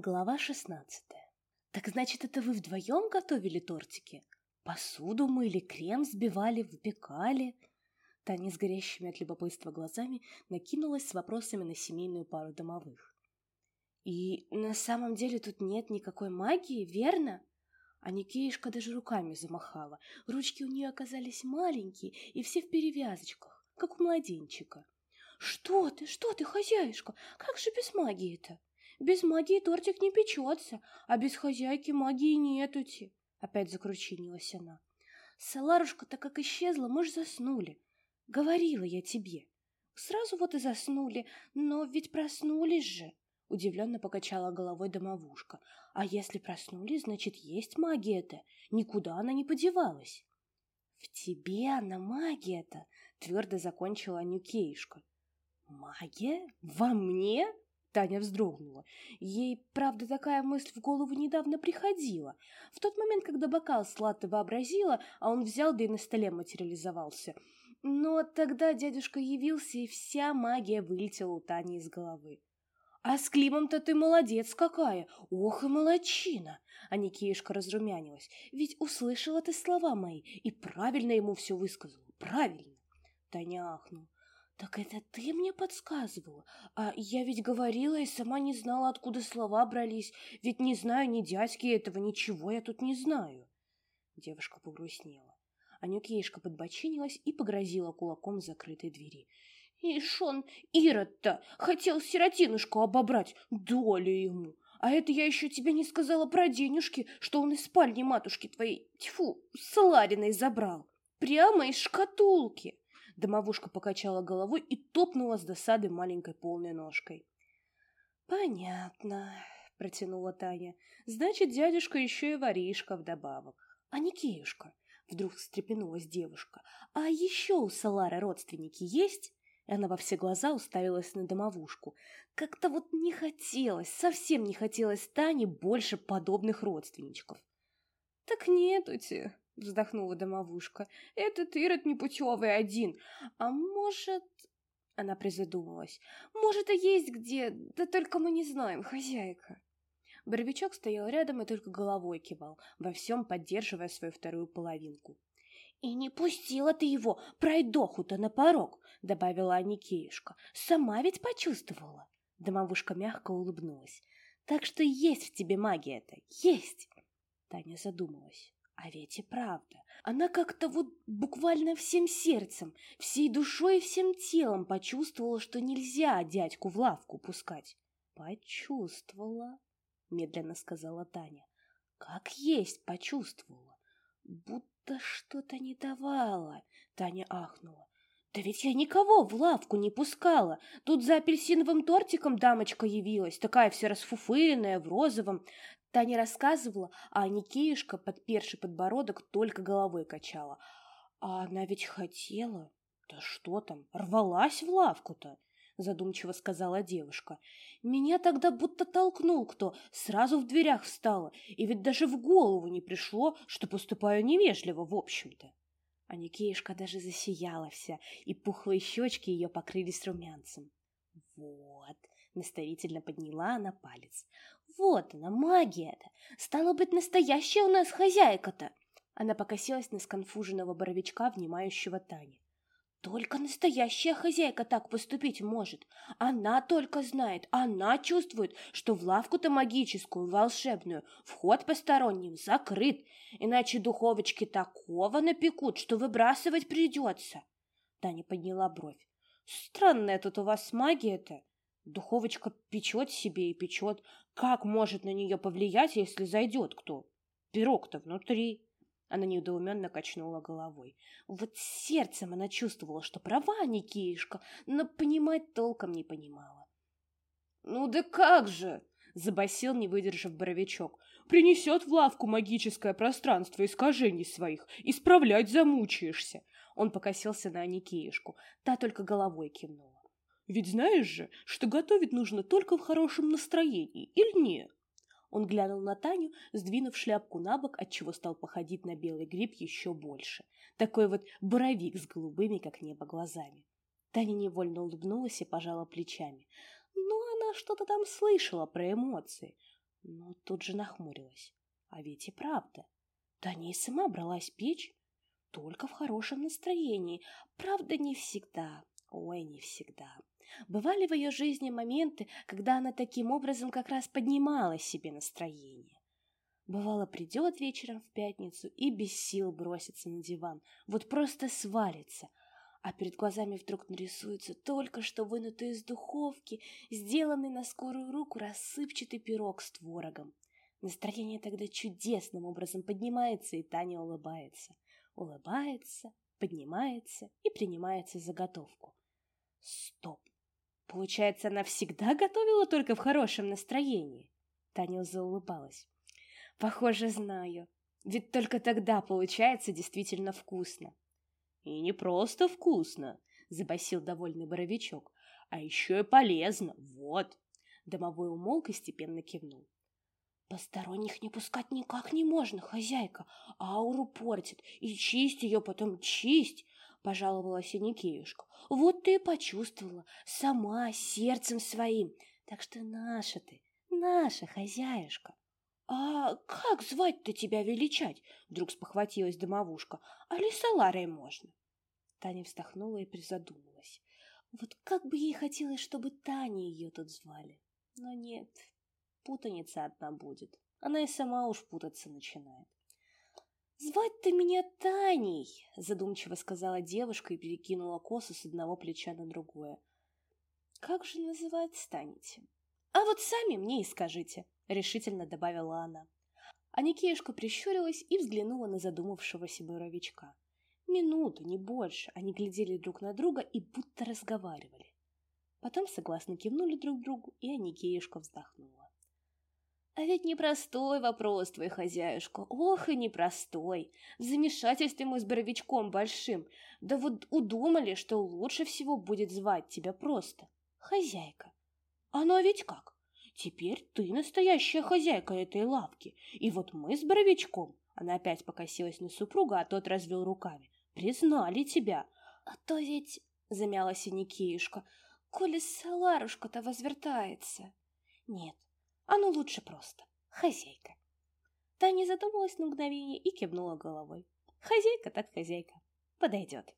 Глава шестнадцатая. Так значит, это вы вдвоем готовили тортики? Посуду мыли, крем сбивали, выпекали? Таня с горящими от любопытства глазами накинулась с вопросами на семейную пару домовых. И на самом деле тут нет никакой магии, верно? А Никеюшка даже руками замахала. Ручки у нее оказались маленькие и все в перевязочках, как у младенчика. «Что ты, что ты, хозяюшка? Как же без магии-то?» Без магии тортик не печется, а без хозяйки магии нетути. Опять закручинилась она. Саларушка-то как исчезла, мы ж заснули. Говорила я тебе. Сразу вот и заснули, но ведь проснулись же. Удивленно покачала головой домовушка. А если проснулись, значит, есть магия-то. Никуда она не подевалась. В тебе она магия-то, твердо закончила Анюкеюшка. Магия? Во мне? Таня вздрогнула. Ей, правда, такая мысль в голову недавно приходила. В тот момент, когда бокал сладко вообразила, а он взял, да и на столе материализовался. Но тогда дядюшка явился, и вся магия вылетела у Тани из головы. «А с Климом-то ты молодец какая! Ох и молодчина!» А Никеюшка разрумянилась. «Ведь услышала ты слова мои и правильно ему все высказала. Правильно!» Таня ахнула. «Так это ты мне подсказывала? А я ведь говорила и сама не знала, откуда слова брались. Ведь не знаю ни дядьки этого, ничего я тут не знаю». Девушка погрустнела. Анюкеишка подбочинилась и погрозила кулаком закрытой двери. «Ишь он, Ирод-то, хотел сиротинушку обобрать, долю ему. А это я еще тебе не сказала про денежки, что он из спальни матушки твоей, тьфу, с Лариной забрал. Прямо из шкатулки». Домовушка покачала головой и топнула с досады маленькой полной ножкой. «Понятно», — протянула Таня. «Значит, дядюшка еще и воришка вдобавок. А Никеюшка?» — вдруг встрепенулась девушка. «А еще у Салары родственники есть?» Она во все глаза уставилась на домовушку. Как-то вот не хотелось, совсем не хотелось Тане больше подобных родственничков. «Так нету-те», вздохнула домовушка. Этот Ирод непутевый один. А может... Она призадумалась. Может, и есть где, да только мы не знаем, хозяйка. Боровичок стоял рядом и только головой кивал, во всем поддерживая свою вторую половинку. «И не пустила ты его, пройдоху-то на порог!» — добавила Аникеюшка. «Сама ведь почувствовала!» Домовушка мягко улыбнулась. «Так что есть в тебе магия-то, есть!» Таня задумалась. А ведь и правда. Она как-то вот буквально всем сердцем, всей душой и всем телом почувствовала, что нельзя дядьку в лавку пускать. Почувствовала, медленно сказала Таня. Как есть почувствовала. Будто что-то не давала. Таня ахнула. Да ведь я никого в лавку не пускала. Тут за апельсиновым тортиком дамочка явилась, такая вся расфуфыренная, в розовом. Таня рассказывала, а Никеюшка, подперший подбородок, только головой качала. А она ведь хотела. Да что там, рвалась в лавку-то, задумчиво сказала девушка. Меня тогда будто толкнул кто, сразу в дверях встала, и ведь даже в голову не пришло, что поступаю невежливо, в общем-то. А Никеюшка даже засияла вся, и пухлые щечки ее покрылись румянцем. Вот, наставительно подняла она палец. Вот она, магия-то. Стала быть, настоящая у нас хозяйка-то. Она покосилась на сконфуженного боровичка, внимающего Тани. Только настоящая хозяйка так поступить может. Она только знает, она чувствует, что в лавку-то магическую, волшебную, вход посторонним закрыт, иначе духовочки такого напекут, что выбрасывать придется. Таня подняла бровь. Странная тут у вас магия-то. Духовочка печет себе и печет. Как может на нее повлиять, если зайдет кто? Пирог-то внутри. Она недоуменно качнула головой. Вот сердцем она чувствовала, что права Никишка, но понимать толком не понимала. «Ну да как же!» — забасил, не выдержав боровичок. «Принесет в лавку магическое пространство искажений своих, исправлять замучаешься!» Он покосился на Аникеюшку, та только головой кивнула. Ведь знаешь же, что готовить нужно только в хорошем настроении, или нет? Он глянул на Таню, сдвинув шляпку на бок, отчего стал походить на белый гриб еще больше. Такой вот боровик с голубыми, как небо, глазами. Таня невольно улыбнулась и пожала плечами. Ну, она что-то там слышала про эмоции. Но тут же нахмурилась. А ведь и правда. Таня и сама бралась печь только в хорошем настроении. Правда, не всегда. Ой, не всегда. Бывали в ее жизни моменты, когда она таким образом как раз поднимала себе настроение. Бывало, придет вечером в пятницу и без сил бросится на диван, вот просто свалится, а перед глазами вдруг нарисуется только что вынутый из духовки, сделанный на скорую руку рассыпчатый пирог с творогом. Настроение тогда чудесным образом поднимается, и Таня улыбается. Улыбается, поднимается и принимается заготовку. Стоп! Получается, она всегда готовила только в хорошем настроении? Таня заулыбалась. Похоже, знаю. Ведь только тогда получается действительно вкусно. И не просто вкусно, забасил довольный боровичок, а еще и полезно. Вот. Домовой умолк и степенно кивнул. Посторонних не пускать никак не можно, хозяйка. Ауру портит. И чисть ее потом чисть, пожаловалась Аникеюшка. Вот ты и почувствовала. Сама, сердцем своим. Так что наша ты, наша хозяюшка. «А как звать-то тебя величать?» — вдруг спохватилась домовушка. «А ли Саларой можно?» Таня вздохнула и призадумалась. Вот как бы ей хотелось, чтобы Таня ее тут звали. Но нет, путаница одна будет. Она и сама уж путаться начинает. «Звать-то меня Таней!» — задумчиво сказала девушка и перекинула косу с одного плеча на другое. «Как же называть станете?» «А вот сами мне и скажите!» — решительно добавила она. А прищурилась и взглянула на задумавшегося боровичка. Минуту, не больше, они глядели друг на друга и будто разговаривали. Потом согласно кивнули друг другу, и Аникеюшка вздохнула. «А ведь непростой вопрос твой, хозяюшка, ох и непростой. В замешательстве мы с Боровичком большим, да вот удумали, что лучше всего будет звать тебя просто. Хозяйка. Оно ведь как? Теперь ты настоящая хозяйка этой лавки. И вот мы с Боровичком, она опять покосилась на супруга, а тот развел руками, признали тебя. А то ведь, замялась Никеюшка, коли Саларушка-то возвертается. Нет, оно лучше просто. Хозяйка. Таня задумалась на мгновение и кивнула головой. Хозяйка так хозяйка. Подойдет.